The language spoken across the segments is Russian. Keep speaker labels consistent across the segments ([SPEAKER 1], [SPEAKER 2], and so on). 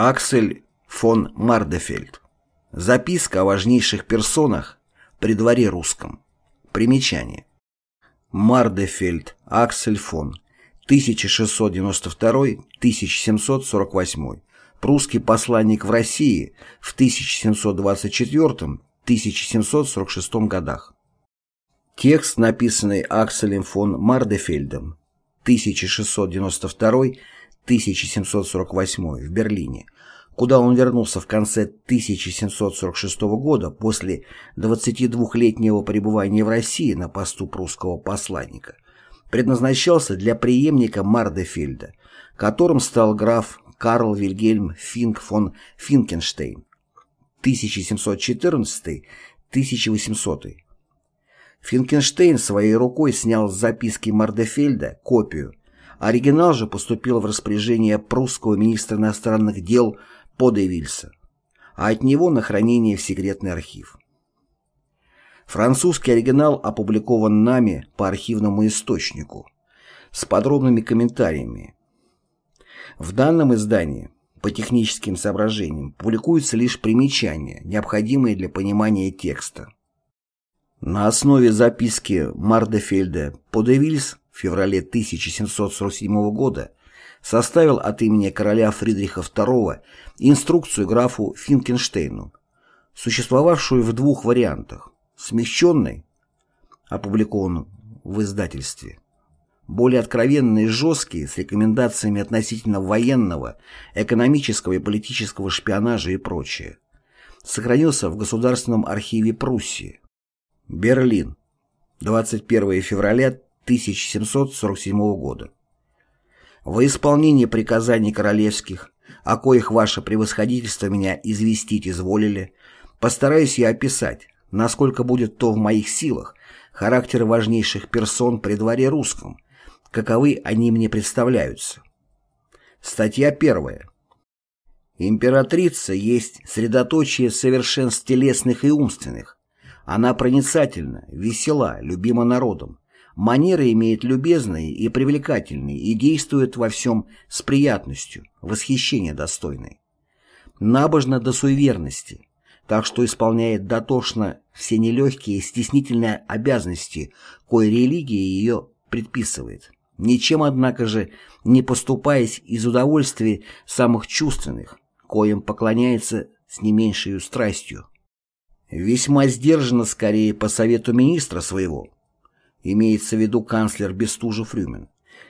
[SPEAKER 1] Аксель фон Мардефельд. Записка о важнейших персонах при дворе русском. Примечание. Мардефельд Аксель фон 1692-1748. Прусский посланник в России в 1724-1746 годах. Текст, написанный Акселем фон Мардефельдом 1692-1748 в Берлине, куда он вернулся в конце 1746 года после 22-летнего пребывания в России на посту прусского посланника, предназначался для преемника Мардефельда, которым стал граф Карл Вильгельм Финк фон Финкенштейн 1714-1800. Финкенштейн своей рукой снял с записки Мардефельда копию, оригинал же поступил в распоряжение прусского министра иностранных дел Подевильса, а от него на хранение в секретный архив. Французский оригинал опубликован нами по архивному источнику с подробными комментариями, в данном издании по техническим соображениям публикуются лишь примечания, необходимые для понимания текста. На основе записки Мардефельда Подевильс в феврале 1747 года составил от имени короля Фридриха II инструкцию графу Финкенштейну, существовавшую в двух вариантах – смягченной, опубликован в издательстве, более откровенные и жесткие, с рекомендациями относительно военного, экономического и политического шпионажа и прочее. Сохранился в Государственном архиве Пруссии. Берлин. 21 февраля 1747 года. Во исполнение приказаний королевских, о коих ваше превосходительство меня известить изволили, постараюсь я описать, насколько будет то в моих силах, характер важнейших персон при дворе русском, каковы они мне представляются. Статья первая. Императрица есть средоточие совершенств телесных и умственных. Она проницательна, весела, любима народом. Манеры имеет любезные и привлекательные и действует во всем с приятностью, восхищения достойной. Набожна до суеверности, так что исполняет дотошно все нелегкие стеснительные обязанности, кое религия ее предписывает ничем, однако же, не поступаясь из удовольствия самых чувственных, коим поклоняется с не меньшей страстью. Весьма сдержанно скорее по совету министра своего, имеется в виду канцлер Бестужев-Рюмин,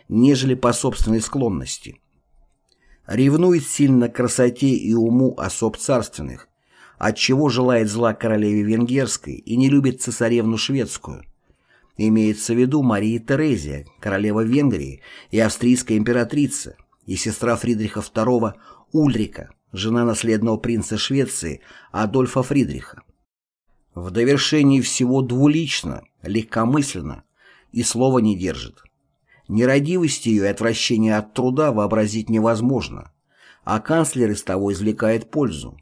[SPEAKER 1] нежели по собственной склонности. Ревнует сильно красоте и уму особ царственных, отчего желает зла королеве венгерской и не любит цесаревну шведскую, Имеется в виду Мария Терезия, королева Венгрии и австрийская императрица, и сестра Фридриха II Ульрика, жена наследного принца Швеции Адольфа Фридриха. В довершении всего двулично, легкомысленно и слова не держит. Нерадивость ее и отвращение от труда вообразить невозможно, а канцлер из того извлекает пользу.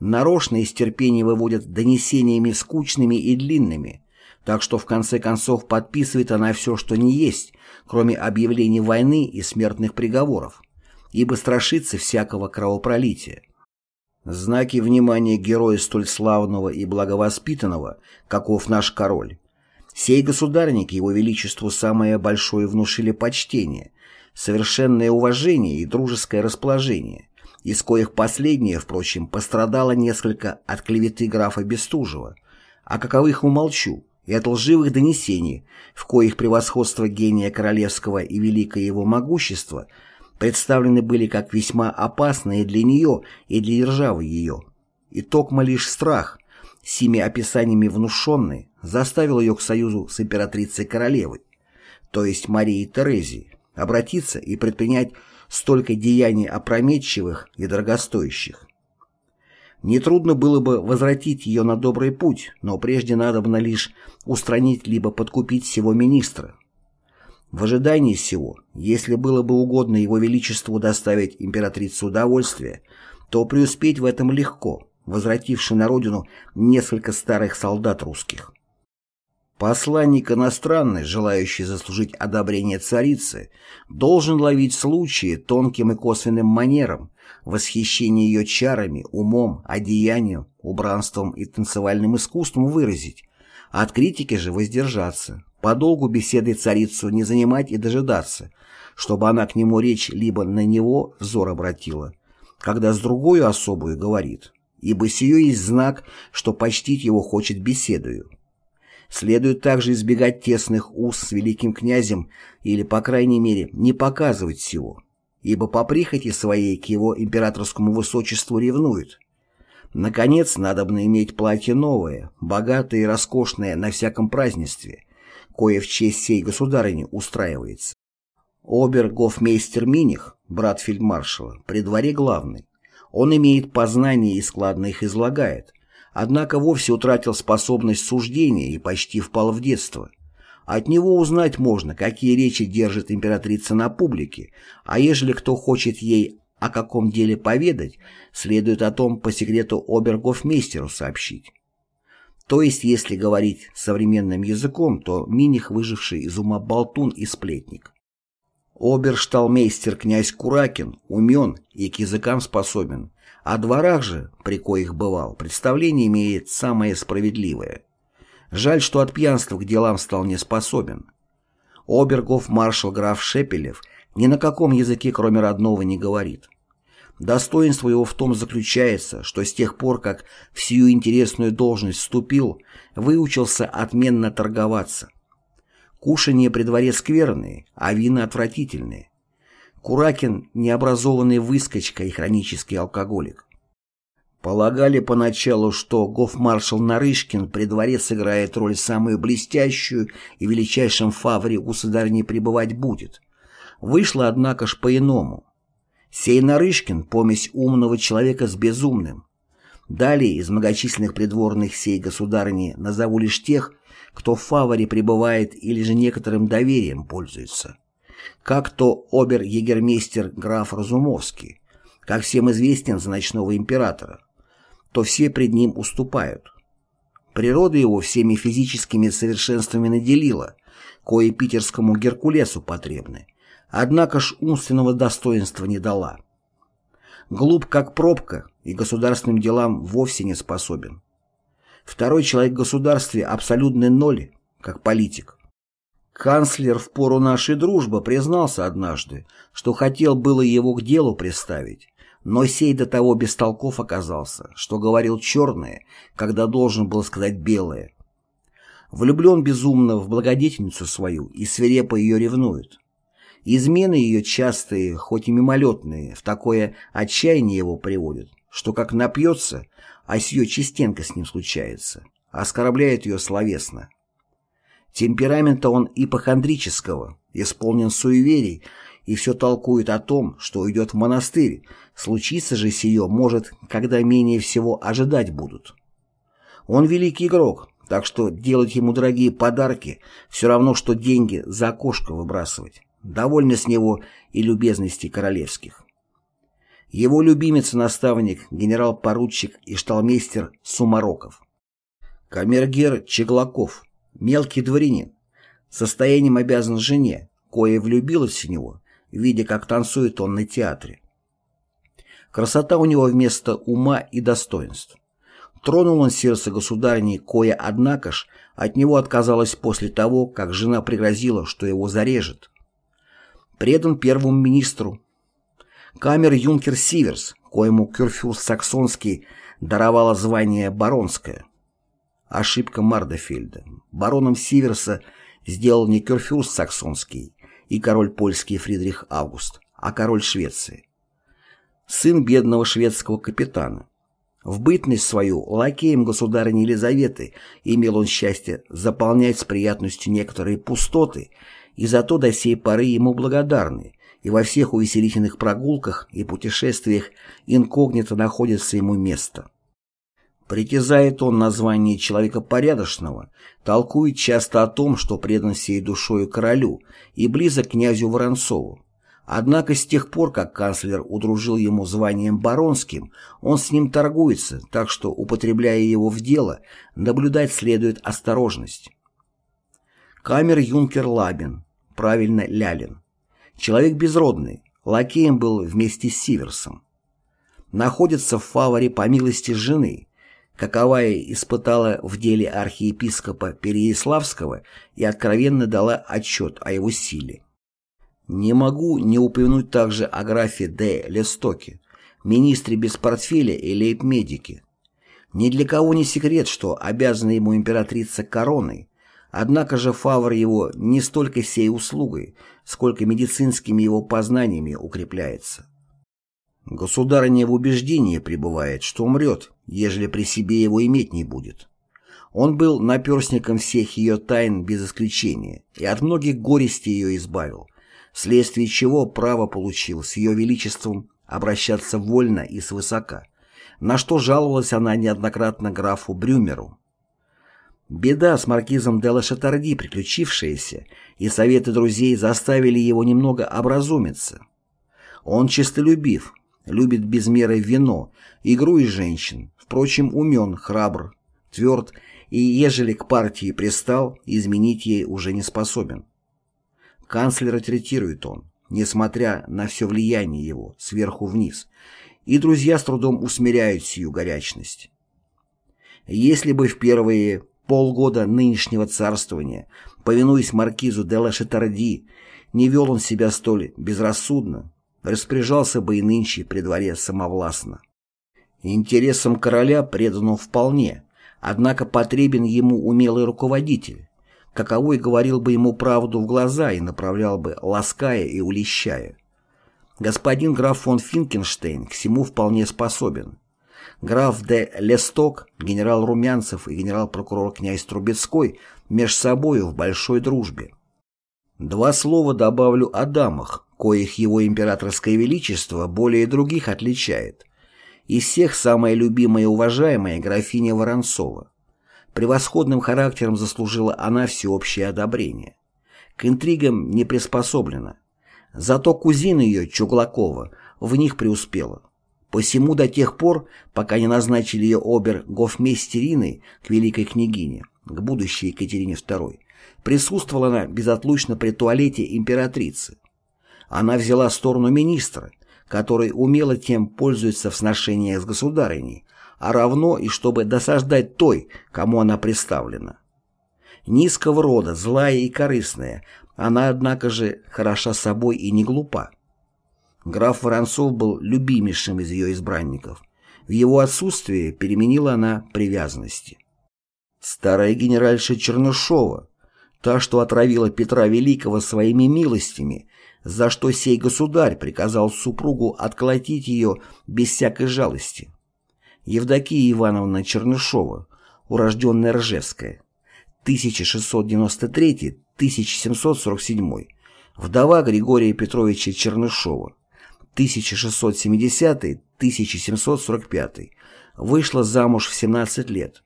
[SPEAKER 1] Нарочно из терпения выводят донесениями скучными и длинными, так что в конце концов подписывает она все, что не есть, кроме объявлений войны и смертных приговоров, ибо страшится всякого кровопролития. Знаки внимания героя столь славного и благовоспитанного, каков наш король. Сей государник его величеству самое большое внушили почтение, совершенное уважение и дружеское расположение, из коих последнее, впрочем, пострадало несколько от клеветы графа Бестужева, о каковых умолчу, и от лживых донесений, в коих превосходство гения королевского и великое его могущество представлены были как весьма опасные для нее и для державы ее. И токмо лишь страх, сими описаниями внушенный, заставил ее к союзу с императрицей-королевой, то есть Марией Терезией, обратиться и предпринять столько деяний опрометчивых и дорогостоящих. Нетрудно было бы возвратить ее на добрый путь, но прежде надо бы лишь устранить либо подкупить всего министра. В ожидании всего, если было бы угодно его величеству доставить императрице удовольствие, то преуспеть в этом легко, возвративши на родину несколько старых солдат русских. Посланник иностранный, желающий заслужить одобрение царицы, должен ловить случаи тонким и косвенным манером, восхищение ее чарами, умом, одеянием, убранством и танцевальным искусством выразить, от критики же воздержаться, подолгу беседой царицу не занимать и дожидаться, чтобы она к нему речь либо на него взор обратила, когда с другой особою говорит, ибо сие есть знак, что почтить его хочет беседою. Следует также избегать тесных уз с великим князем или, по крайней мере, не показывать всего, ибо по прихоти своей к его императорскому высочеству ревнует. Наконец, надобно иметь платье новое, богатое и роскошное на всяком празднестве, кое в честь сей государыни устраивается. Обер-гофмейстер Миних, брат фельдмаршала, при дворе главный. Он имеет познания и складно их излагает, однако вовсе утратил способность суждения и почти впал в детство. От него узнать можно, какие речи держит императрица на публике, а ежели кто хочет ей о каком деле поведать, следует о том по секрету обергофмейстеру сообщить. То есть, если говорить современным языком, то Миних выживший из ума болтун и сплетник. Обершталмейстер князь Куракин умен и к языкам способен, о дворах же, при коих бывал, представление имеет самое справедливое. Жаль, что от пьянства к делам стал неспособен. Обергов маршал граф Шепелев ни на каком языке, кроме родного, не говорит. Достоинство его в том заключается, что с тех пор, как в сию интересную должность вступил, выучился отменно торговаться. Кушанье при дворе скверные, а вина отвратительные. Куракин – необразованный выскочка и хронический алкоголик. Полагали поначалу, что гофмаршал Нарышкин при дворе сыграет роль самую блестящую и величайшем фаворе государни пребывать будет. Вышло, однако ж, по-иному. Сей Нарышкин – помесь умного человека с безумным. Далее из многочисленных придворных сей государни назову лишь тех, кто в фаворе пребывает или же некоторым доверием пользуется как то обер-егермейстер граф Разумовский, как всем известен за ночного императора, то все пред ним уступают. Природа его всеми физическими совершенствами наделила, кое питерскому Геркулесу потребны, однако ж умственного достоинства не дала. Глуп как пробка и государственным делам вовсе не способен. Второй человек в государстве абсолютный ноль, как политик. Канцлер в пору нашей дружбы признался однажды, что хотел было его к делу приставить, но сей до того бестолков оказался, что говорил черное, когда должен был сказать белое. Влюблен безумно в благодетельницу свою и свирепо ее ревнует. Измены ее частые, хоть и мимолетные, в такое отчаяние его приводят, что как напьется, а сие частенько с ним случается, оскорбляет ее словесно. Темперамента он ипохондрического, исполнен суеверий, и все толкует о том, что уйдет в монастырь, случится же сие, может, когда менее всего ожидать будут. Он великий игрок, так что делать ему дорогие подарки все равно, что деньги за окошко выбрасывать. Довольно с него и любезностей королевских. Его любимец-наставник, генерал-поручик и шталмейстер Сумароков. Камергер Чеглаков, Мелкий дворянин. Состоянием обязан жене, кое влюбилась в него, видя, как танцует он на театре. Красота у него вместо ума и достоинств. Тронул он сердце государни, кое, однако ж, от него отказалась после того, как жена пригрозила, что его зарежет. Предан первому министру. Камер-юнкер Сиверс, коему кюрфюрст Саксонский даровала звание баронское. Ошибка Мардефельда. Бароном Сиверса сделал не Кюрфюрст Саксонский и король польский Фридрих Август, а король Швеции. Сын бедного шведского капитана. В бытность свою лакеем государыни Елизаветы имел он счастье заполнять с приятностью некоторые пустоты, и зато до сей поры ему благодарны, и во всех увеселительных прогулках и путешествиях инкогнито находится ему место. Притязает он на звание человека порядочного, толкует часто о том, что предан всей душою королю и близок князю Воронцову. Однако с тех пор, как канцлер удружил ему званием баронским, он с ним торгуется, так что, употребляя его в дело, наблюдать следует осторожность. Камер-юнкер Лабин, правильно Лялин. Человек безродный, лакеем был вместе с Сиверсом. Находится в фаворе по милости жены, каковая испытала в деле архиепископа Переяславского и откровенно дала отчет о его силе. Не могу не упомянуть также о графе Д. Лестоке, министре без портфеля и лейб-медике. Ни для кого не секрет, что обязана ему императрица короной, Однако же Фавр его не столько сей услугой, сколько медицинскими его познаниями укрепляется. Государыня в убеждении пребывает, что умрет, ежели при себе его иметь не будет. Он был наперсником всех ее тайн без исключения и от многих горестей ее избавил, вследствие чего право получил с ее величеством обращаться вольно и свысока, на что жаловалась она неоднократно графу Брюмеру. Беда с маркизом де Лашатарди, приключившаяся, и советы друзей заставили его немного образумиться. Он честолюбив, любит без меры вино, игру и женщин, впрочем, умен, храбр, тверд, и ежели к партии пристал, изменить ей уже не способен. Канцлера третирует он, несмотря на все влияние его, сверху вниз, и друзья с трудом усмиряют сию горячность. Если бы в первые полгода нынешнего царствования, повинуясь маркизу де ла Шетарди, не вел он себя столь безрассудно, распоряжался бы и нынче при дворе самовластно. Интересам короля предан он вполне, однако потребен ему умелый руководитель, каковой говорил бы ему правду в глаза и направлял бы, лаская и улещая. Господин граф фон Финкенштейн к всему вполне способен граф де Лесток, генерал Румянцев и генерал-прокурор князь Трубецкой меж собою в большой дружбе. Два слова добавлю о дамах, коих его императорское величество более других отличает. Из всех самая любимая и уважаемая графиня Воронцова. Превосходным характером заслужила она всеобщее одобрение. К интригам не приспособлена. Зато кузина ее, Чуглакова, в них преуспела. Посему до тех пор, пока не назначили ее обер-гофмейстериной к великой княгине, к будущей Екатерине II, присутствовала она безотлучно при туалете императрицы. Она взяла сторону министра, который умело тем пользуется в сношениях с государыней, а равно и чтобы досаждать той, кому она представлена. Низкого рода, злая и корыстная, она, однако же, хороша собой и не глупа. Граф Воронцов был любимейшим из ее избранников. В его отсутствие переменила она привязанности. Старая генеральша Чернышова, та, что отравила Петра Великого своими милостями, за что сей государь приказал супругу отколотить ее без всякой жалости. Евдокия Ивановна Чернышова, урожденная Ржевская, 1693-1747, вдова Григория Петровича Чернышова, 1670-1745, вышла замуж в 17 лет.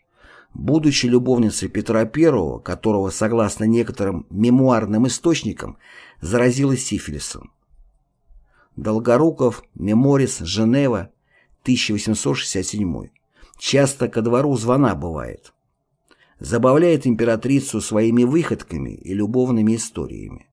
[SPEAKER 1] Будучи любовницей Петра I, которого, согласно некоторым мемуарным источникам, заразилась сифилисом. Долгоруков, Меморис, Женева, 1867. Часто ко двору звона бывает. Забавляет императрицу своими выходками и любовными историями.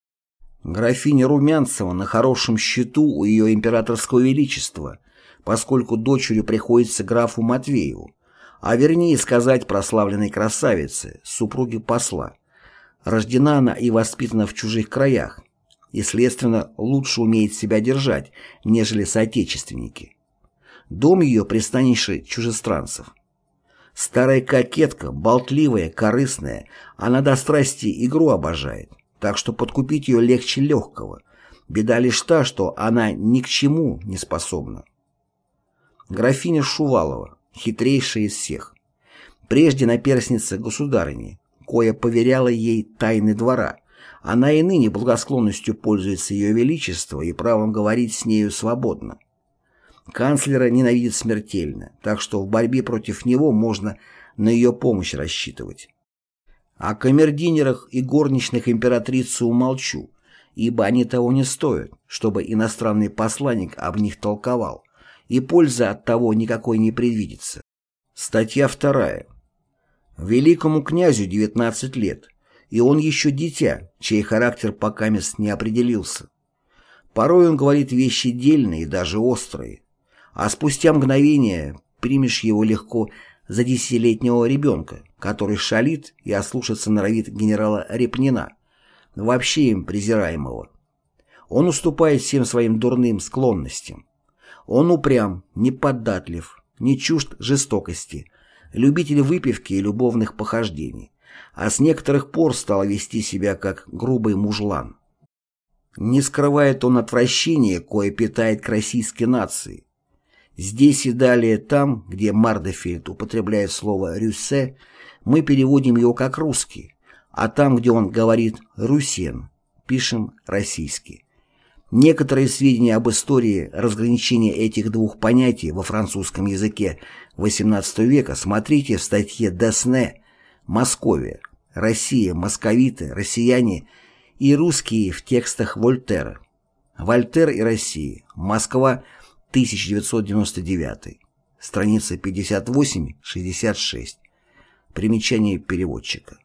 [SPEAKER 1] Графиня Румянцева на хорошем счету у ее императорского величества, поскольку дочерью приходится графу Матвееву, а вернее сказать прославленной красавице, супруге посла. Рождена она и воспитана в чужих краях, и, следственно, лучше умеет себя держать, нежели соотечественники. Дом ее – пристанище чужестранцев. Старая кокетка, болтливая, корыстная, она до страсти игру обожает так что подкупить ее легче легкого. Беда лишь та, что она ни к чему не способна. Графиня Шувалова, хитрейшая из всех. Прежде наперсница государыни, кое поверяла ей тайны двора, она и ныне благосклонностью пользуется ее величество и правом говорить с нею свободно. Канцлера ненавидит смертельно, так что в борьбе против него можно на ее помощь рассчитывать. О камердинерах и горничных императрицы умолчу, ибо они того не стоят, чтобы иностранный посланник об них толковал, и пользы от того никакой не предвидится. Статья вторая. Великому князю 19 лет. и он еще дитя, чей характер покамест не определился. Порой он говорит вещи дельные и даже острые, а спустя мгновение примешь его легко за десятилетнего ребенка, который шалит и ослушаться норовит генерала Репнина, вообще им презираемого. Он уступает всем своим дурным склонностям. Он упрям, неподатлив, не чужд жестокости, любитель выпивки и любовных похождений, а с некоторых пор стал вести себя как грубый мужлан. Не скрывает он отвращения, кое питает к российской нации. Здесь и далее там, где Мардефельд употребляет слово «рюссе», мы переводим его как «русский», а там, где он говорит «русен», пишем «российский». Некоторые сведения об истории разграничения этих двух понятий во французском языке XVIII века смотрите в статье Десне «Московия. Россия, московиты, россияне и русские в текстах Вольтера. Вольтер и Россия. Москва, 1999. Страница 58-66. Примечание переводчика.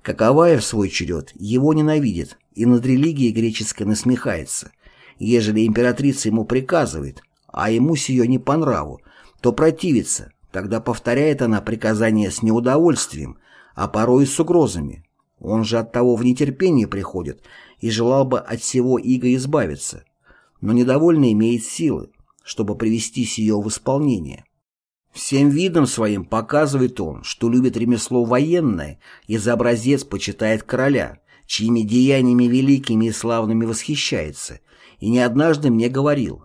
[SPEAKER 1] Каковая, в свой черед, его ненавидит и над религией греческой насмехается. Ежели императрица ему приказывает, а ему сие не по нраву, то противится, тогда повторяет она приказание с неудовольствием, а порой и с угрозами. Он же от того в нетерпение приходит и желал бы от всего иго избавиться, но недовольный имеет силы, чтобы привести сие в исполнение. Всем видом своим показывает он, что любит ремесло военное и за образец почитает короля, чьими деяниями великими и славными восхищается, и не однажды мне говорил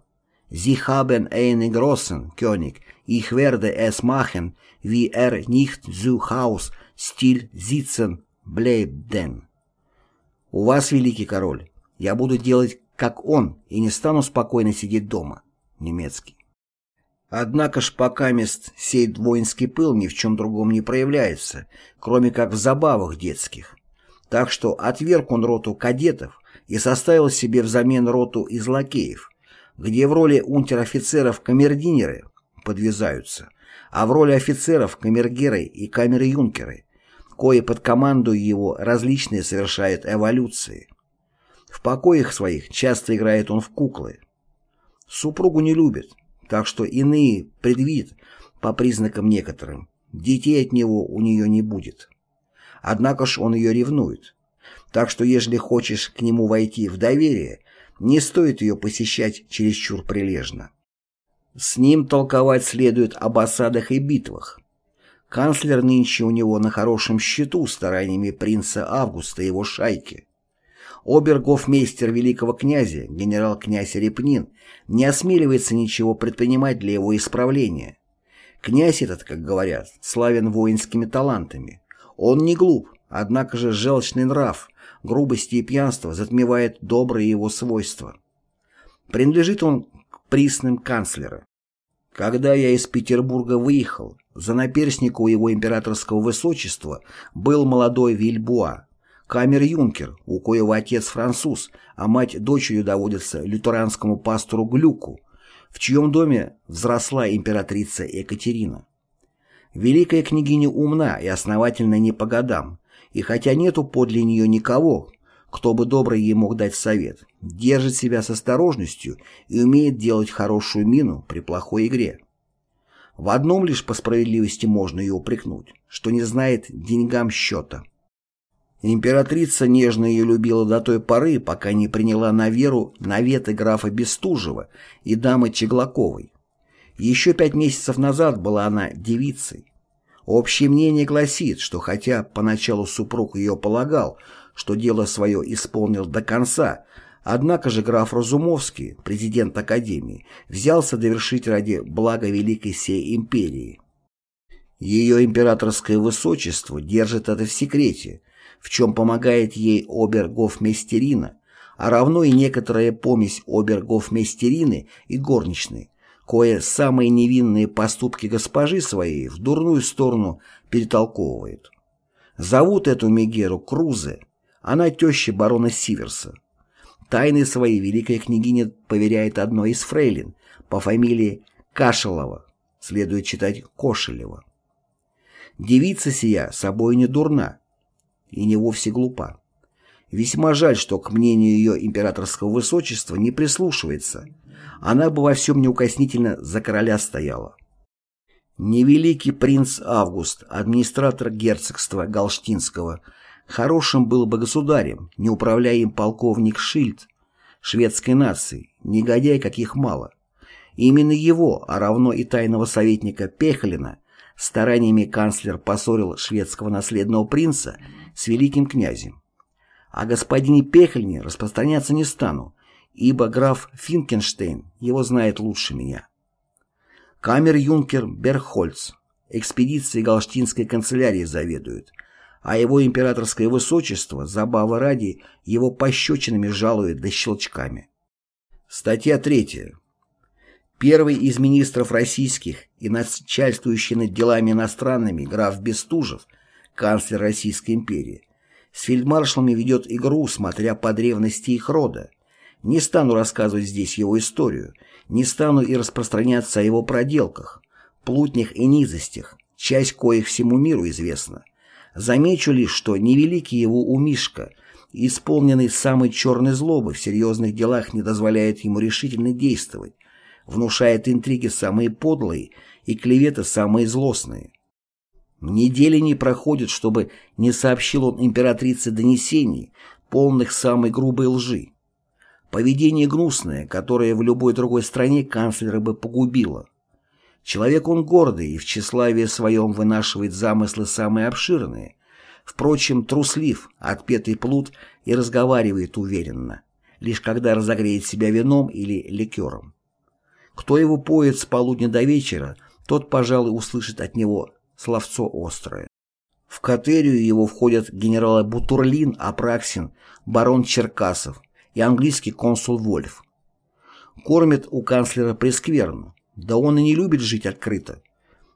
[SPEAKER 1] «Sie haben eine großen König, ich werde es machen, wie er nicht zu Haus still sitzen bleiben». «У вас, великий король, я буду делать, как он, и не стану спокойно сидеть дома». Немецкий. Однако ж пока мест сей воинский пыл ни в чем другом не проявляется, кроме как в забавах детских. Так что отверг он роту кадетов и составил себе взамен роту из лакеев, где в роли унтер-офицеров камердинеры подвязаются, а в роли офицеров камергеры и камер-юнкеры, кое под команду его различные совершают эволюции. В покоях своих часто играет он в куклы. Супругу не любит, так что иные предвидят, по признакам некоторым, детей от него у нее не будет. Однако ж он ее ревнует. Так что, ежели хочешь к нему войти в доверие, не стоит ее посещать чересчур прилежно. С ним толковать следует об осадах и битвах. Канцлер нынче у него на хорошем счету стараниями принца Августа и его шайки. Обергофмейстер великого князя, генерал-князь Репнин, не осмеливается ничего предпринимать для его исправления. Князь этот, как говорят, славен воинскими талантами. Он не глуп, однако же желчный нрав, грубости и пьянство затмевает добрые его свойства. Принадлежит он к присным канцлера. Когда я из Петербурга выехал, за наперснику его императорского высочества был молодой Вильбуа, камер-юнкер, у коего отец француз, а мать дочерью доводится лютеранскому пастору Глюку, в чьем доме взросла императрица Екатерина. Великая княгиня умна и основательна не по годам, и хотя нету подле нее никого, кто бы добрый ей мог дать совет, держит себя с осторожностью и умеет делать хорошую мину при плохой игре. В одном лишь по справедливости можно ее упрекнуть, что не знает деньгам счета. Императрица нежно ее любила до той поры, пока не приняла на веру наветы графа Бестужева и дамы Чеглаковой. Еще пять месяцев назад была она девицей. Общее мнение гласит, что хотя поначалу супруг ее полагал, что дело свое исполнил до конца, однако же граф Разумовский, президент Академии, взялся довершить ради блага Великой сей империи. Ее императорское высочество держит это в секрете, в чем помогает ей обергофмейстерина, а равно и некоторая помесь обергофмейстерины и горничной, кое самые невинные поступки госпожи своей в дурную сторону перетолковывает. Зовут эту Мегеру Крузе, она теща барона Сиверса. Тайны свои великая княгиня поверяет одной из фрейлин по фамилии Кашелова, следует читать Кошелева. Девица сия собой не дурна, и не вовсе глупа. Весьма жаль, что к мнению ее императорского высочества не прислушивается. Она бы во всем неукоснительно за короля стояла. Невеликий принц Август, администратор герцогства Галштинского, хорошим был бы государем, не управляя им полковник Шильд, шведской нации, негодяй, каких мало. Именно его, а равно и тайного советника Пехлина, стараниями канцлер поссорил шведского наследного принца с великим князем. О господине Пехельне распространяться не стану, ибо граф Финкенштейн его знает лучше меня. Камер-юнкер Берхольц экспедицией Галштинской канцелярии заведует, а его императорское высочество, забавы ради, его пощечинами жалует да щелчками. Статья 3. Первый из министров российских и начальствующий над делами иностранными граф Бестужев, канцлер Российской империи, с фельдмаршалами ведет игру, смотря по древности их рода. Не стану рассказывать здесь его историю, не стану и распространяться о его проделках, плутнях и низостях, часть коих всему миру известна. Замечу лишь, что невеликий его умишка, исполненный самой черной злобы в серьезных делах не дозволяет ему решительно действовать, внушает интриги самые подлые и клеветы самые злостные. Недели не проходит, чтобы не сообщил он императрице донесений, полных самой грубой лжи. Поведение гнусное, которое в любой другой стране канцлера бы погубило. Человек он гордый и в тщеславии своем вынашивает замыслы самые обширные. Впрочем, труслив, отпетый плут и разговаривает уверенно, лишь когда разогреет себя вином или ликером. Кто его поет с полудня до вечера, тот, пожалуй, услышит от него словцо острое. В катерию его входят генералы Бутурлин, Апраксин, барон Черкасов и английский консул Вольф. Кормит у канцлера прескверно, да он и не любит жить открыто.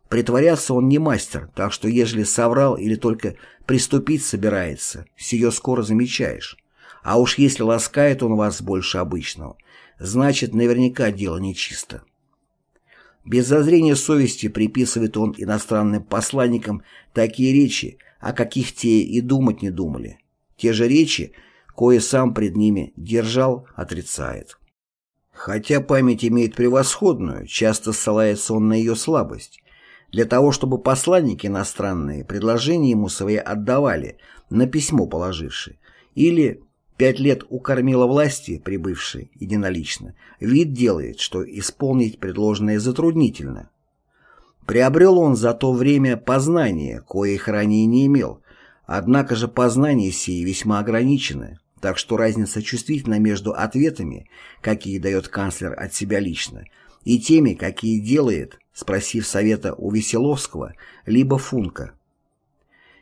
[SPEAKER 1] Притворяться он не мастер, так что ежели соврал или только приступить собирается, сие скоро замечаешь. А уж если ласкает он вас больше обычного, значит наверняка дело нечисто. Без зазрения совести приписывает он иностранным посланникам такие речи, о каких те и думать не думали. Те же речи, кое сам пред ними держал, отрицает. Хотя память имеет превосходную, часто ссылается он на ее слабость. Для того, чтобы посланники иностранные предложения ему свои отдавали, на письмо положившие, или Пять лет укормила власти, прибывшей единолично, вид делает, что исполнить предложенное затруднительно. Приобрел он за то время познания, коих ранее не имел, однако же познания сии весьма ограничены, так что разница чувствительна между ответами, какие дает канцлер от себя лично, и теми, какие делает, спросив совета у Веселовского, либо Функа.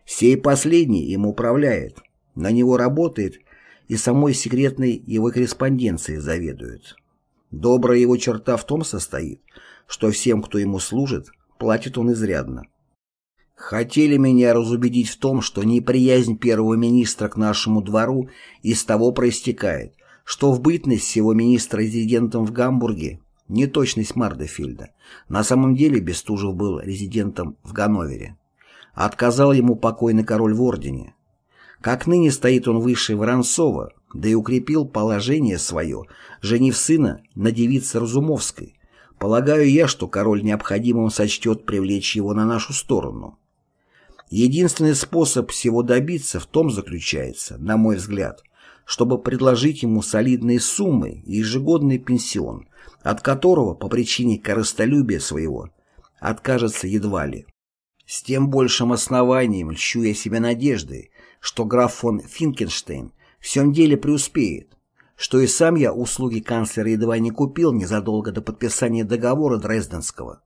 [SPEAKER 1] Сей последний им управляет, на него работает и самой секретной его корреспонденцией заведует. Добрая его черта в том состоит, что всем, кто ему служит, платит он изрядно. Хотели меня разубедить в том, что неприязнь первого министра к нашему двору из того проистекает, что в бытность всего министра резидентом в Гамбурге неточность Мардефильда. На самом деле Бестужев был резидентом в Ганновере. Отказал ему покойный король в ордене. Как ныне стоит он выше Воронцова, да и укрепил положение свое, женив сына на девице Разумовской. Полагаю я, что король необходимым сочтет привлечь его на нашу сторону. Единственный способ всего добиться в том заключается, на мой взгляд, чтобы предложить ему солидные суммы и ежегодный пенсион, от которого, по причине корыстолюбия своего, откажется едва ли. С тем большим основанием льщу я себе надеждой, что граф фон Финкенштейн в всем деле преуспеет, что и сам я услуги канцлера едва не купил незадолго до подписания договора Дрезденского.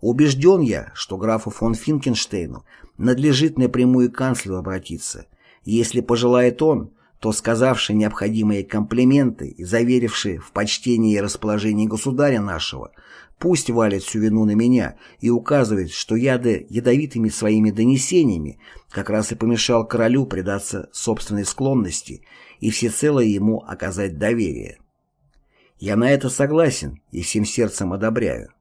[SPEAKER 1] Убежден я, что графу фон Финкенштейну надлежит напрямую к канцлеру обратиться, если пожелает он, то сказавший необходимые комплименты и заверивший в почтении и расположении государя нашего, Пусть валит всю вину на меня и указывает, что я да ядовитыми своими донесениями как раз и помешал королю предаться собственной склонности и всецело ему оказать доверие. Я на это согласен и всем сердцем одобряю.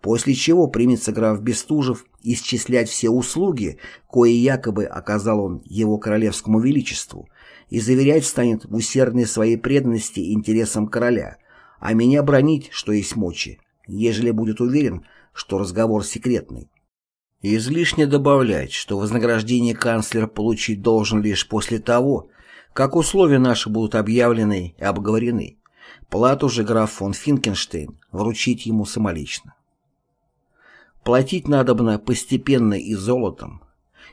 [SPEAKER 1] после чего примется граф Бестужев исчислять все услуги, кои якобы оказал он его королевскому величеству, и заверять станет в усердной своей преданности интересам короля, а меня бронить, что есть мочи, ежели будет уверен, что разговор секретный. Излишне добавлять, что вознаграждение канцлер получить должен лишь после того, как условия наши будут объявлены и обговорены. Плату же граф фон Финкенштейн вручить ему самолично. Платить надобно постепенно и золотом,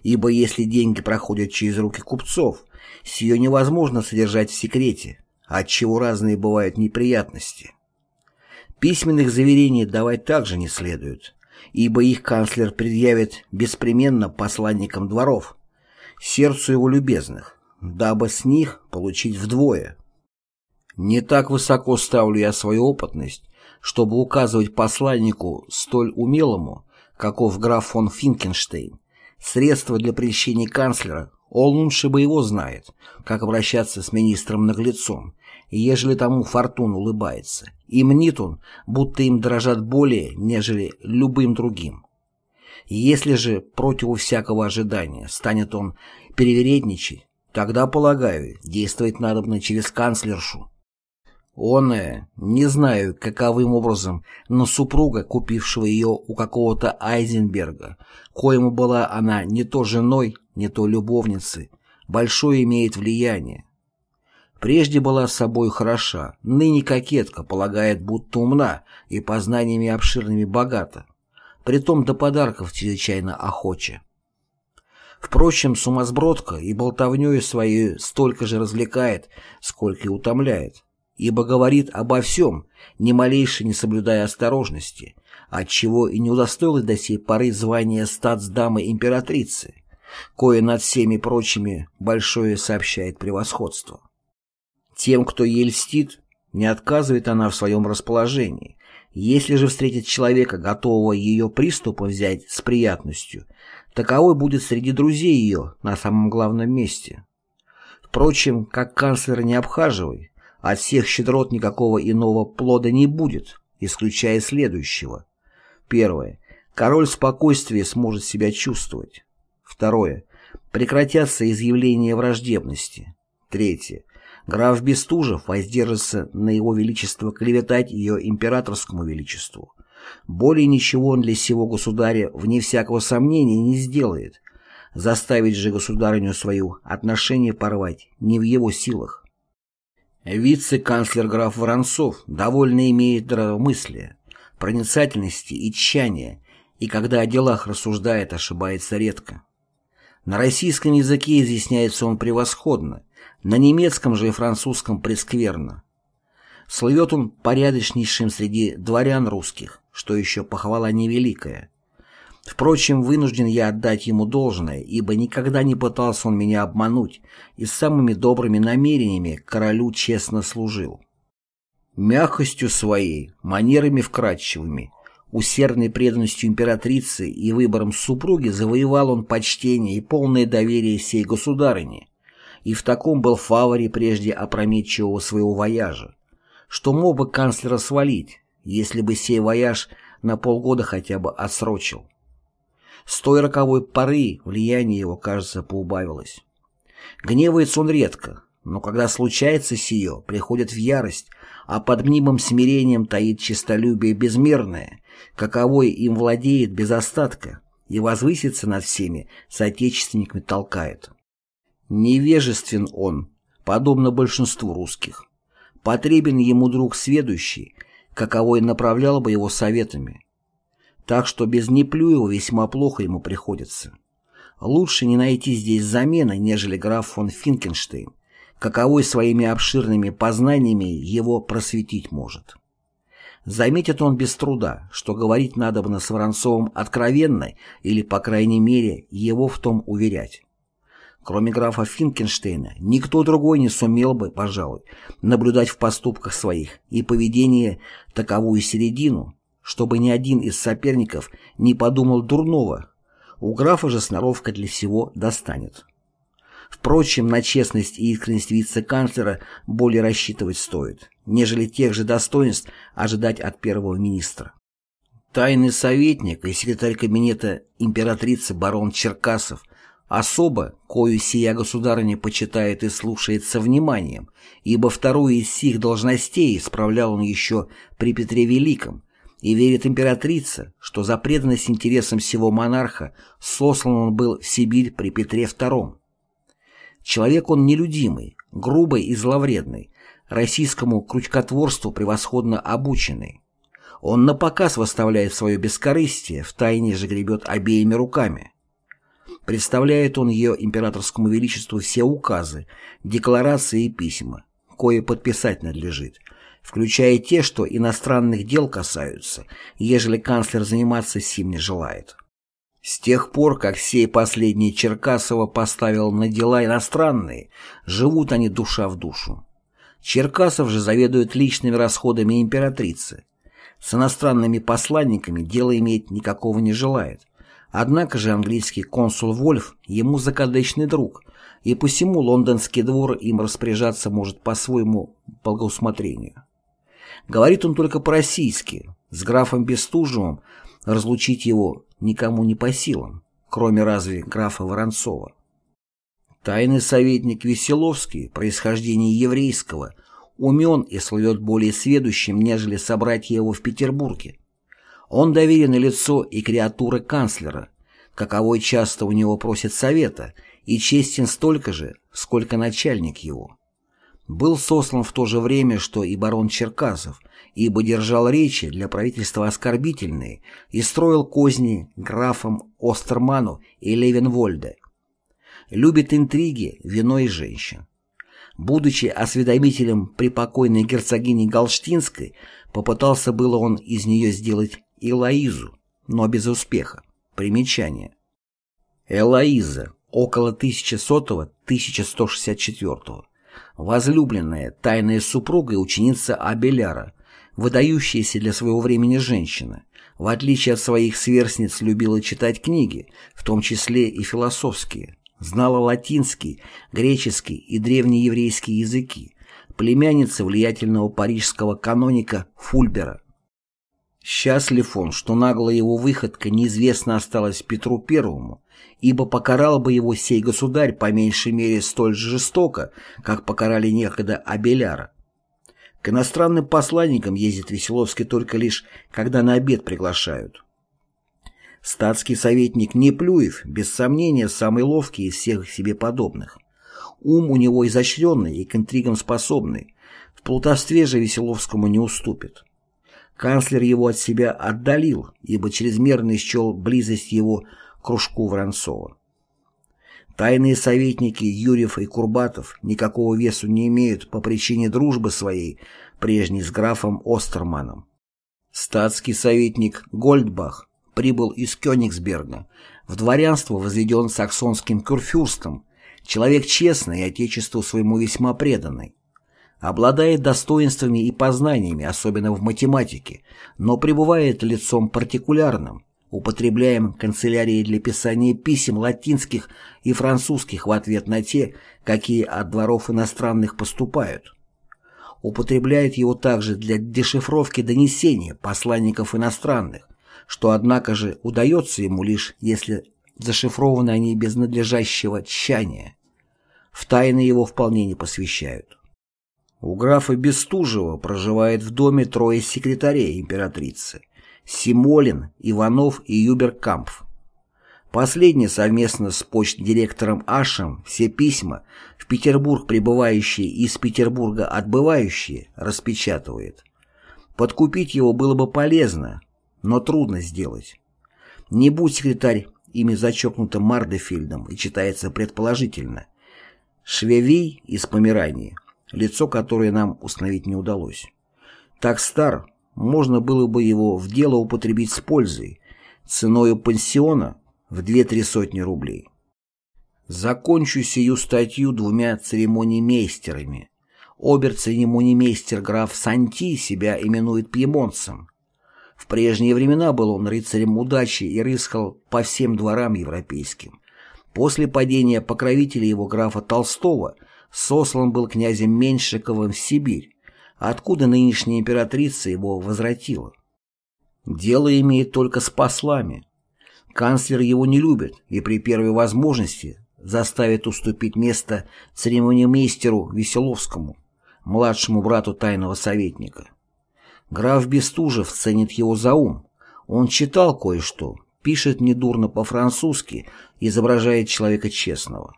[SPEAKER 1] ибо если деньги проходят через руки купцов, сие невозможно содержать в секрете, отчего разные бывают неприятности. Письменных заверений давать также не следует, ибо их канцлер предъявит беспременно посланникам дворов, сердцу его любезных, дабы с них получить вдвое. Не так высоко ставлю я свою опытность, чтобы указывать посланнику столь умелому, каков граф фон Финкенштейн, средства для прельщения канцлера, он лучше бы его знает, как обращаться с министром-наглецом, ежели тому фортун улыбается, и мнит он, будто им дрожат более, нежели любым другим. Если же против всякого ожидания станет он перевередничать, тогда, полагаю, действовать надобно через канцлершу, он, э, не знаю, каковым образом, но супруга, купившего ее у какого-то Айзенберга, коему была она не то женой, не то любовницей, большое имеет влияние. Прежде была собой хороша, ныне кокетка, полагает, будто умна и познаниями обширными богата, притом до подарков чрезвычайно охоча. Впрочем, сумасбродка и болтовнёю своей столько же развлекает, сколько и утомляет ибо говорит обо всем, ни малейше не соблюдая осторожности, отчего и не удостоилась до сей поры звания статсдамы императрицы, кое над всеми прочими большое сообщает превосходство. Тем, кто ей льстит, не отказывает она в своем расположении. Если же встретит человека, готового ее приступа взять с приятностью, таковой будет среди друзей ее на самом главном месте. Впрочем, как канцлера не обхаживай, от всех щедрот никакого иного плода не будет, исключая следующего. Первое. Король спокойствия сможет себя чувствовать. Второе. Прекратятся изъявления враждебности. Третье. Граф Бестужев воздержится на его величество клеветать ее императорскому величеству. Более ничего он для сего государя, вне всякого сомнения, не сделает. Заставить же государыню свою отношение порвать не в его силах. Вице-канцлер граф Воронцов довольно имеет здравомыслие, проницательности и тщания, и когда о делах рассуждает, ошибается редко. На российском языке изъясняется он превосходно, на немецком же и французском прескверно. Слывет он порядочнейшим среди дворян русских, что еще похвала невеликая. Впрочем, вынужден я отдать ему должное, ибо никогда не пытался он меня обмануть и с самыми добрыми намерениями королю честно служил. Мягкостью своей, манерами вкрадчивыми, усердной преданностью императрицы и выбором супруги завоевал он почтение и полное доверие сей государыне, и в таком был фаворе прежде опрометчивого своего вояжа, что мог бы канцлера свалить, если бы сей вояж на полгода хотя бы отсрочил. С той роковой поры влияние его, кажется, поубавилось. Гневается он редко, но когда случается сие, приходит в ярость, а под мнимым смирением таит честолюбие безмерное, каковой им владеет без остатка, и возвысится над всеми, соотечественниками толкает. Невежествен он, подобно большинству русских. Потребен ему друг сведущий, каковой направлял бы его советами, так что без Неплюева весьма плохо ему приходится. Лучше не найти здесь замены, нежели граф фон Финкенштейн, каковой своими обширными познаниями его просветить может. Заметит он без труда, что говорить надо бы с Воронцовым откровенно или, по крайней мере, его в том уверять. Кроме графа Финкенштейна, никто другой не сумел бы, пожалуй, наблюдать в поступках своих и поведении таковую середину, чтобы ни один из соперников не подумал дурного. У графа же сноровка для всего достанет. Впрочем, на честность и искренность вице-канцлера более рассчитывать стоит, нежели тех же достоинств ожидать от первого министра. Тайный советник и секретарь кабинета императрицы барон Черкасов особо, кою сия государыня почитает и слушает со вниманием, ибо вторую из сих должностей исправлял он еще при Петре Великом, и верит императрица, что за преданность интересам всего монарха сослан он был в Сибирь при Петре II. Человек он нелюдимый, грубый и зловредный, российскому крючкотворству превосходно обученный. Он напоказ выставляет свое бескорыстие, втайне же гребет обеими руками. Представляет он ее императорскому величеству все указы, декларации и письма, кое подписать надлежит, включая те, что иностранных дел касаются, ежели канцлер заниматься сим не желает. С тех пор, как сей последний Черкасова поставил на дела иностранные, живут они душа в душу. Черкасов же заведует личными расходами императрицы. С иностранными посланниками дело иметь никакого не желает. Однако же английский консул Вольф ему закадычный друг, и посему лондонский двор им распоряжаться может по своему благоусмотрению. Говорит он только по-российски, с графом Бестужевым разлучить его никому не по силам, кроме разве графа Воронцова. Тайный советник Веселовский, происхождение еврейского, умен и слывет более сведущим, нежели собратья его в Петербурге. Он доверенное лицо и креатура канцлера, каковой часто у него просит совета, и честен столько же, сколько начальник его. Был сослан в то же время, что и барон Черкасов, ибо держал речи для правительства оскорбительные и строил козни графам Остерману и Левенвольде. Любит интриги, вино и женщин. Будучи осведомителем при покойной герцогине Галштинской, попытался было он из нее сделать Элоизу, но без успеха. Примечание. Элоиза, около 1100-1164. Возлюбленная, тайная супруга и ученица Абеляра, выдающаяся для своего времени женщина, в отличие от своих сверстниц любила читать книги, в том числе и философские, знала латинский, греческий и древнееврейский языки, племянница влиятельного парижского каноника Фульбера. Счастлив он, что наглая его выходка неизвестно осталась Петру Первому, ибо покарал бы его сей государь по меньшей мере столь же жестоко, как покарали некогда Абеляра. К иностранным посланникам ездит Веселовский только лишь, когда на обед приглашают. Статский советник Неплюев, без сомнения, самый ловкий из всех себе подобных. Ум у него изощренный и к интригам способный, в плутовстве же Веселовскому не уступит. Канцлер его от себя отдалил, ибо чрезмерно счел близость его кружку Воронцова. Тайные советники Юрьев и Курбатов никакого весу не имеют по причине дружбы своей, прежней с графом Остерманом. Статский советник Гольдбах прибыл из Кёнигсберга, в дворянство возведен саксонским курфюрстом, человек честный и отечеству своему весьма преданный. Обладает достоинствами и познаниями, особенно в математике, но пребывает лицом партикулярным, употребляем канцелярией для писания писем латинских и французских в ответ на те, какие от дворов иностранных поступают. Употребляет его также для дешифровки донесений посланников иностранных, что, однако же, удается ему лишь, если зашифрованы они без надлежащего тщания. В тайны его вполне не посвящают. У графа Бестужева проживает в доме трое секретарей императрицы – Симолин, Иванов и Юберкампф. Последний совместно с почт-директором Ашем все письма, в Петербург прибывающие и из Петербурга отбывающие, распечатывает. Подкупить его было бы полезно, но трудно сделать. Не будь секретарь ими зачокнутым Мардефельдом и читается предположительно. Швевей из Померании – лицо которое нам установить не удалось. Так стар, можно было бы его в дело употребить с пользой, ценою пансиона в две-три сотни рублей. Закончу сию статью двумя церемонимейстерами. Обер-церемонимейстер граф Санти себя именует пьемонцем. В прежние времена был он рыцарем удачи и рыскал по всем дворам европейским. После падения покровителя его графа Толстого – сослан был князем Меньшиковым в Сибирь, откуда нынешняя императрица его возвратила. Дело имеет только с послами. Канцлер его не любит и при первой возможности заставит уступить место церемонимейстеру Веселовскому, младшему брату тайного советника. Граф Бестужев ценит его за ум. Он читал кое-что, пишет недурно по-французски, изображает человека честного.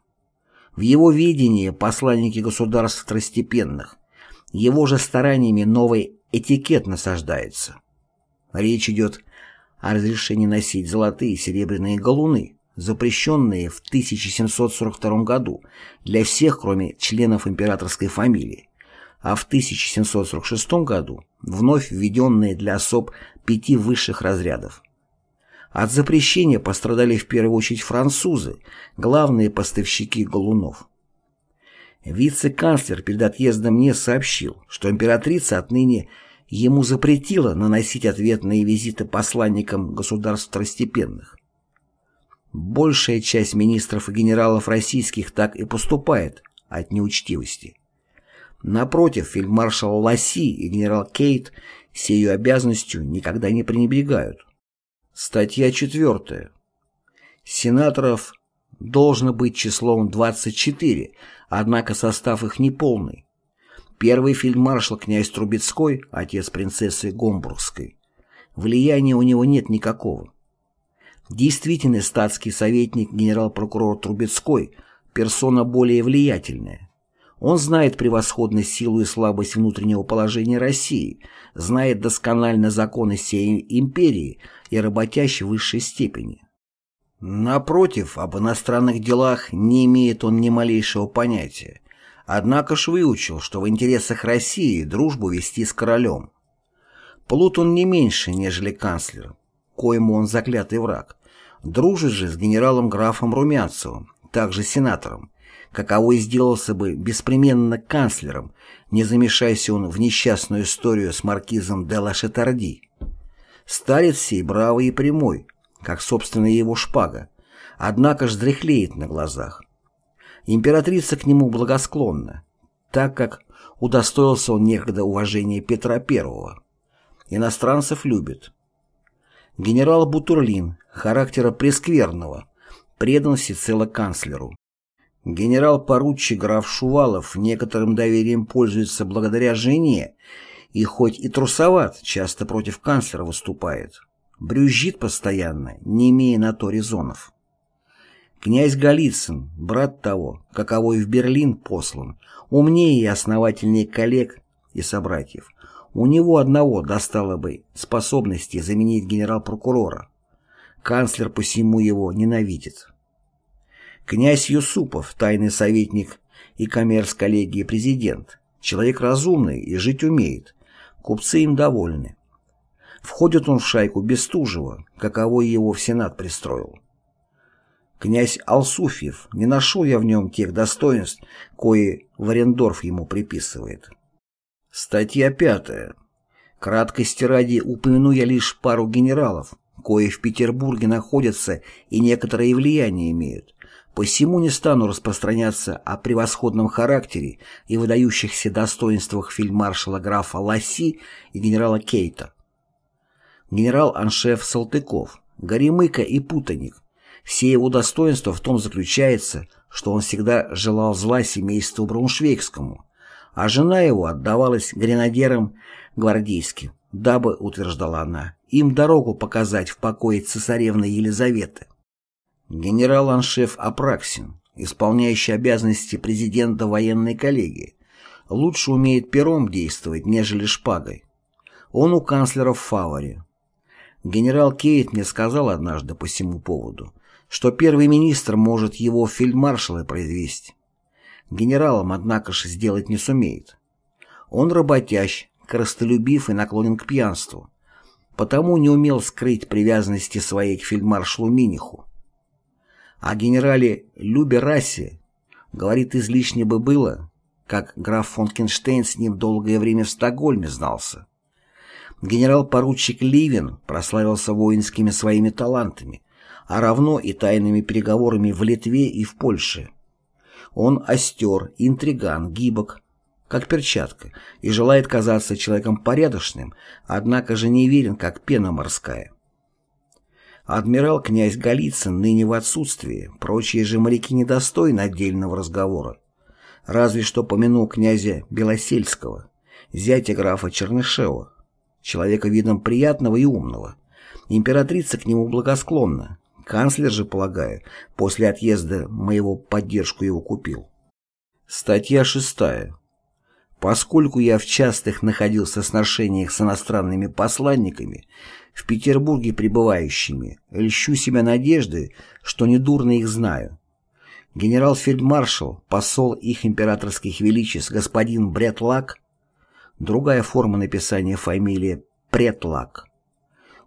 [SPEAKER 1] В его видении посланники государств второстепенных, его же стараниями новый этикет насаждается. Речь идет о разрешении носить золотые и серебряные галуны, запрещенные в 1742 году для всех, кроме членов императорской фамилии, а в 1746 году вновь введенные для особ пяти высших разрядов. От запрещения пострадали в первую очередь французы, главные поставщики галунов. Вице-канцлер перед отъездом мне сообщил, что императрица отныне ему запретила наносить ответные визиты посланникам государств второстепенных. Большая часть министров и генералов российских так и поступает от неучтивости. Напротив, фельдмаршал Ласси и генерал Кейт сею обязанностью никогда не пренебрегают. Статья 4. Сенаторов должно быть числом 24, однако состав их неполный. Первый фельдмаршал князь Трубецкой, отец принцессы Гомбургской. Влияния у него нет никакого. Действительный статский советник генерал-прокурор Трубецкой – персона более влиятельная. Он знает превосходно силу и слабость внутреннего положения России, знает досконально законы сей империи и работящей высшей степени. Напротив, об иностранных делах не имеет он ни малейшего понятия, однако ж выучил, что в интересах России дружбу вести с королем. Плут он не меньше, нежели канцлер, коему он заклятый враг. Дружит же с генералом-графом Румянцевым, также сенатором, каковой сделался бы беспременно канцлером, не замешайся он в несчастную историю с маркизом де ла Шетарди. Старец сей бравый и прямой, как, собственно, его шпага, однако ж дряхлеет на глазах. Императрица к нему благосклонна, так как удостоился он некогда уважения Петра I. Иностранцев любит. Генерал Бутурлин, характера прескверного, предан всецело канцлеру. Генерал-поручик граф Шувалов некоторым доверием пользуется благодаря жене и хоть и трусоват, часто против канцлера выступает. Брюзжит постоянно, не имея на то резонов. Князь Голицын, брат того, каковой в Берлин послан, умнее и основательнее коллег и собратьев, у него одного достало бы способности заменить генерал-прокурора. Канцлер посему его ненавидит. Князь Юсупов, тайный советник и коммерс-коллегии президент, человек разумный и жить умеет, купцы им довольны. Входит он в шайку Бестужева, каковой его в Сенат пристроил. Князь Алсуфьев, не нашел я в нем тех достоинств, кои Варендорф ему приписывает. Статья пятая. Краткости ради упомяну я лишь пару генералов, кои в Петербурге находятся и некоторое влияние имеют. Посему не стану распространяться о превосходном характере и выдающихся достоинствах фельдмаршала графа Ласси и генерала Кейта. Генерал-аншеф Салтыков, Горемыка и Путаник. Все его достоинства в том заключается, что он всегда желал зла семейству Брауншвейгскому, а жена его отдавалась гренадерам гвардейским, дабы, утверждала она, им дорогу показать в покое цесаревны Елизаветы. Генерал-аншеф Апраксин, исполняющий обязанности президента военной коллегии, лучше умеет пером действовать, нежели шпагой. Он у канцлера в фаворе. Генерал Кейт мне сказал однажды по всему поводу, что первый министр может его фельдмаршала произвести. Генералом, однако же, сделать не сумеет. Он работящ, коростолюбив и наклонен к пьянству, потому не умел скрыть привязанности своей к фельдмаршалу Миниху. О генерале Любе Рассе, говорит, излишне бы было, как граф Фонкенштейн с ним долгое время в Стокгольме знался. Генерал-поручик Ливен прославился воинскими своими талантами, а равно и тайными переговорами в Литве и в Польше. Он остер, интриган, гибок, как перчатка, и желает казаться человеком порядочным, однако же не верен, как пена морская. Адмирал князь Голицын ныне в отсутствии, прочие же моряки недостойны отдельного разговора. Разве что помянул князя Белосельского, зятя графа Чернышева, человека видом приятного и умного. Императрица к нему благосклонна, канцлер же, полагаю, после отъезда моего поддержку его купил. Статья шестая. Поскольку я в частых находился в сношениях с иностранными посланниками, в Петербурге пребывающими, льщу себя надеждой, что недурно их знаю. Генерал-фельдмаршал, посол их императорских величеств господин Бретлак, другая форма написания фамилии Претлак,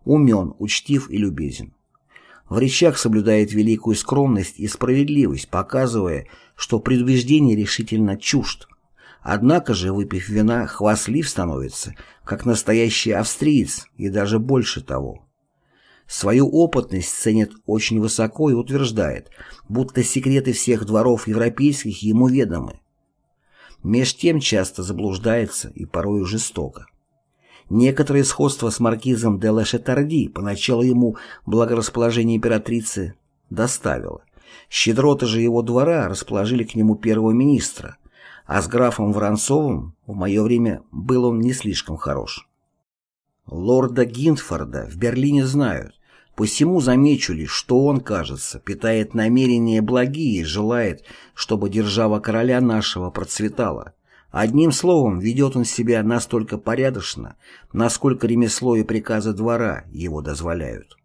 [SPEAKER 1] умен, учтив и любезен. В речах соблюдает великую скромность и справедливость, показывая, что предубеждение решительно чужд. Однако же, выпив вина, хвастлив становится, как настоящий австриец и даже больше того. Свою опытность ценит очень высоко и утверждает, будто секреты всех дворов европейских ему ведомы. Меж тем часто заблуждается и порою жестоко. Некоторое сходство с маркизом де Лашетарди поначалу ему благорасположение императрицы доставило. Щедроты же его двора расположили к нему первого министра, а с графом Воронцовым в мое время был он не слишком хорош. Лорда Гинтфорда в Берлине знают, посему замечу лишь, что он, кажется, питает намерения благие и желает, чтобы держава короля нашего процветала. Одним словом, ведет он себя настолько порядочно, насколько ремесло и приказы двора его дозволяют.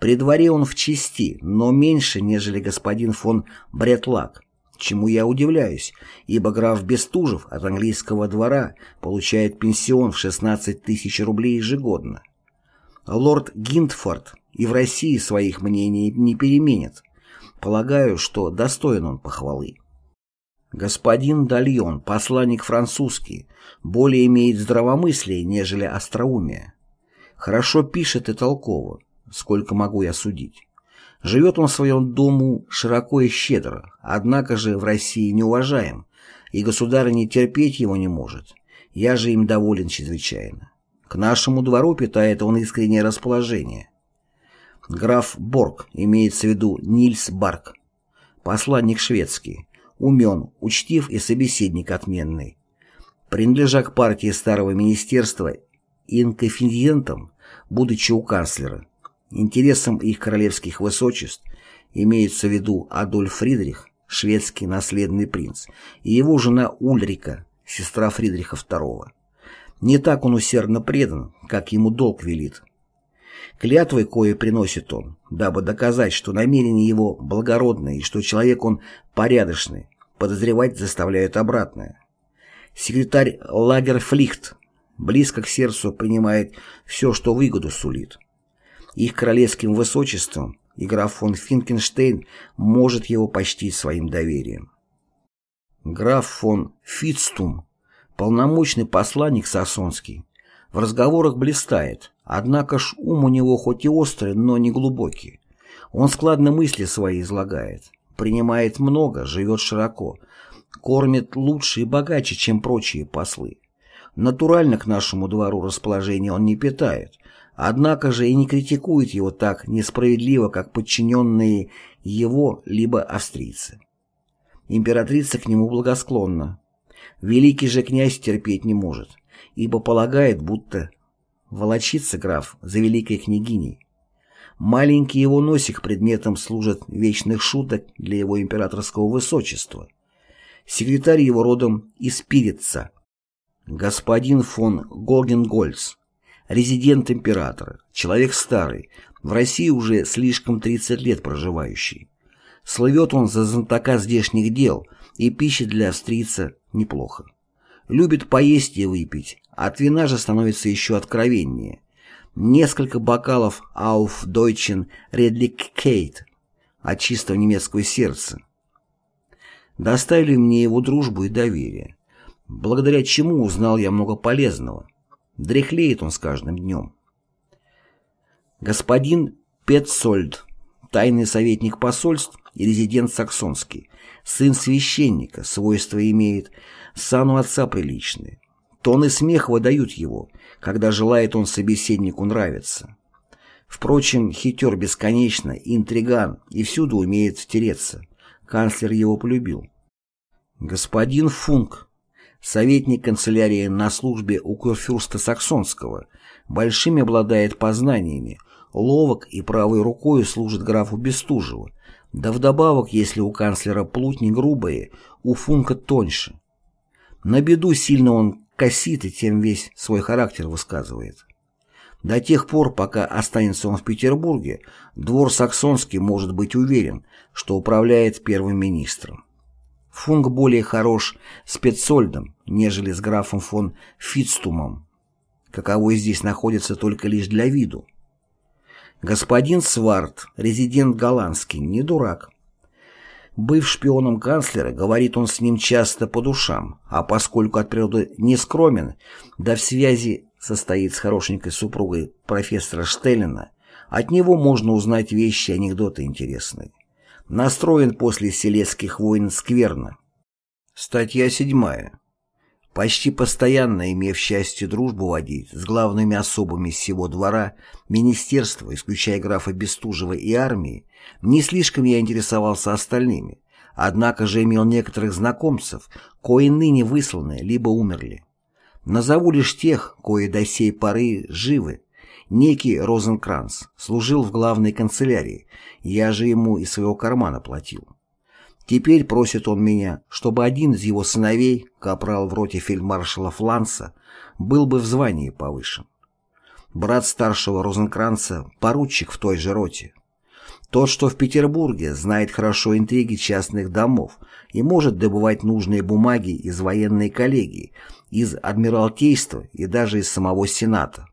[SPEAKER 1] При дворе он в чести, но меньше, нежели господин фон Бретлак, чему я удивляюсь, ибо граф Бестужев от английского двора получает пенсион в 16 тысяч рублей ежегодно. Лорд Гинтфорд и в России своих мнений не переменит. Полагаю, что достоин он похвалы. Господин Дальон, посланник французский, более имеет здравомыслие, нежели остроумие. Хорошо пишет и толково, сколько могу я судить. Живет он в своем дому широко и щедро, однако же в России не уважаем, и государь не терпеть его не может. Я же им доволен чрезвычайно. К нашему двору питает он искреннее расположение. Граф Борг, имеется в виду Нильс Барк, посланник шведский, умен, учтив и собеседник отменный. Принадлежа к партии старого министерства инконфидентом, будучи у канцлера, Интересом их королевских высочеств имеется в виду Адольф Фридрих, шведский наследный принц, и его жена Ульрика, сестра Фридриха II. Не так он усердно предан, как ему долг велит. Клятвой кое приносит он, дабы доказать, что намерения его благородные и что человек он порядочный, подозревать заставляют обратное. Секретарь Лагерфлихт близко к сердцу принимает все, что выгоду сулит их королевским высочеством, и граф фон Финкенштейн может его почтить своим доверием. Граф фон Фитстум, полномочный посланник сасонский, в разговорах блистает, однако ж ум у него хоть и острый, но не глубокий. Он складно мысли свои излагает, принимает много, живет широко, кормит лучше и богаче, чем прочие послы. Натурально к нашему двору расположение он не питает, Однако же и не критикует его так несправедливо, как подчиненные его либо австрийцы. Императрица к нему благосклонна. Великий же князь терпеть не может, ибо полагает, будто волочится граф за великой княгиней. Маленький его носик предметом служит вечных шуток для его императорского высочества. Секретарь его родом из Пирица, господин фон Гогенгольц, резидент императора, человек старый, в России уже слишком 30 лет проживающий. Слывет он за знатока здешних дел, и пища для австрийца неплохо. Любит поесть и выпить, от вина же становится еще откровеннее. Несколько бокалов Auf Deutschen Redlichkeit от чистого немецкого сердца. Доставили мне его дружбу и доверие, благодаря чему узнал я много полезного. Дряхлеет он с каждым днем. Господин Петсольд, тайный советник посольств и резидент саксонский, сын священника, свойства имеет, сану отца приличные. Тон и смех выдают его, когда желает он собеседнику нравиться. Впрочем, хитер бесконечно, интриган и всюду умеет втереться. Канцлер его полюбил. Господин Функ, советник канцелярии на службе у курфюрста Саксонского, большими обладает познаниями, ловок и правой рукой служит графу Бестужеву, да вдобавок, если у канцлера плутни грубые, у Функа тоньше. На беду сильно он косит и тем весь свой характер высказывает. До тех пор, пока останется он в Петербурге, двор Саксонский может быть уверен, что управляет первым министром. Функ более хорош с Петцольдом, нежели с графом фон Фитстумом, каковой здесь находится только лишь для виду. Господин Сварт, резидент голландский, не дурак. Быв шпионом канцлера, говорит он с ним часто по душам, а поскольку от природы не скромен, да в связи состоит с хорошенькой супругой профессора Штеллина, от него можно узнать вещи, анекдоты интересные. Настроен после селецких войн скверно. Статья седьмая почти постоянно имев счастье дружбу водить с главными особами всего двора, министерства, исключая графа Бестужева и армии, не слишком я интересовался остальными, однако же имел некоторых знакомцев, кои ныне высланы, либо умерли. Назову лишь тех, кои до сей поры живы. Некий Розенкранц служил в главной канцелярии, я же ему из своего кармана платил. Теперь просит он меня, чтобы один из его сыновей, капрал в роте фельдмаршала Фланца, был бы в звании повышен. Брат старшего Розенкранца – поручик в той же роте. Тот, что в Петербурге, знает хорошо интриги частных домов и может добывать нужные бумаги из военной коллегии, из Адмиралтейства и даже из самого Сената.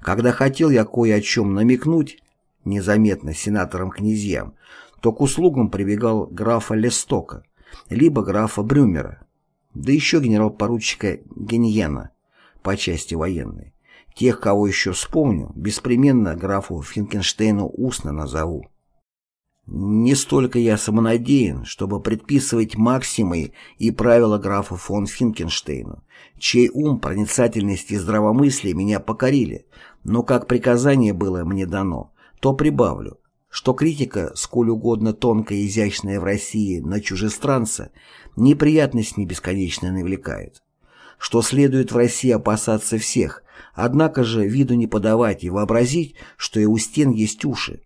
[SPEAKER 1] Когда хотел я кое о чем намекнуть, незаметно сенаторам-князьям, то к услугам прибегал графа Лестока, либо графа Брюмера, да еще генерал-поручика Геньена по части военной. Тех, кого еще вспомню, беспременно графу Финкенштейну устно назову. Не столько я самонадеян, чтобы предписывать максимы и правила графа фон Финкенштейну, чей ум, проницательность и здравомыслие меня покорили, но как приказание было мне дано, то прибавлю, что критика, сколь угодно тонкая и изящная в России на чужестранца, неприятность не бесконечно навлекает. Что следует в России опасаться всех, однако же виду не подавать и вообразить, что и у стен есть уши.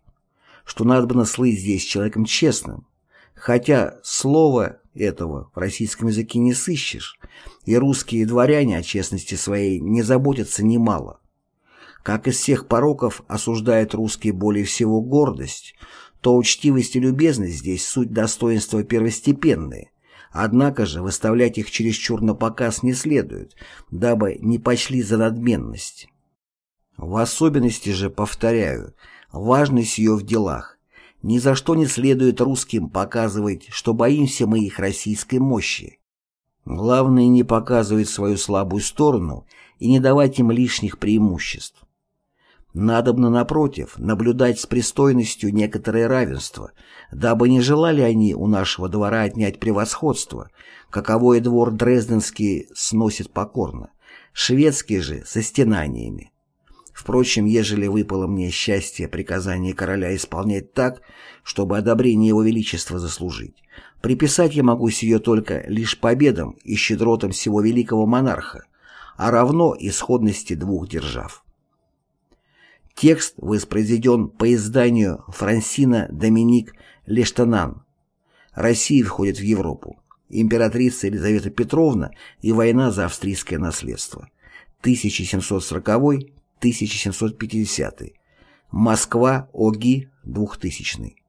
[SPEAKER 1] Что надо бы наслыть здесь человеком честным. Хотя слова этого в российском языке не сыщешь, и русские дворяне о честности своей не заботятся немало. Как из всех пороков осуждает русский более всего гордость, то учтивость и любезность здесь суть достоинства первостепенные. Однако же выставлять их чересчур на показ не следует, дабы не почли за надменность. В особенности же, повторяю, важность ее в делах. Ни за что не следует русским показывать, что боимся мы их российской мощи. Главное не показывать свою слабую сторону и не давать им лишних преимуществ. Надобно, напротив, наблюдать с пристойностью некоторое равенство, дабы не желали они у нашего двора отнять превосходство, каковое двор Дрезденский сносит покорно, шведский же со стенаниями. Впрочем, ежели выпало мне счастье приказание короля исполнять так, чтобы одобрение его величества заслужить, приписать я могу сие только лишь победам и щедротам всего великого монарха, а равно исходности двух держав. Текст воспроизведен по изданию Франсина Доминик Лештанан. Россия входит в Европу. Императрица Елизавета Петровна и война за австрийское наследство. 1740-1750. Москва, ОГИ, 2000.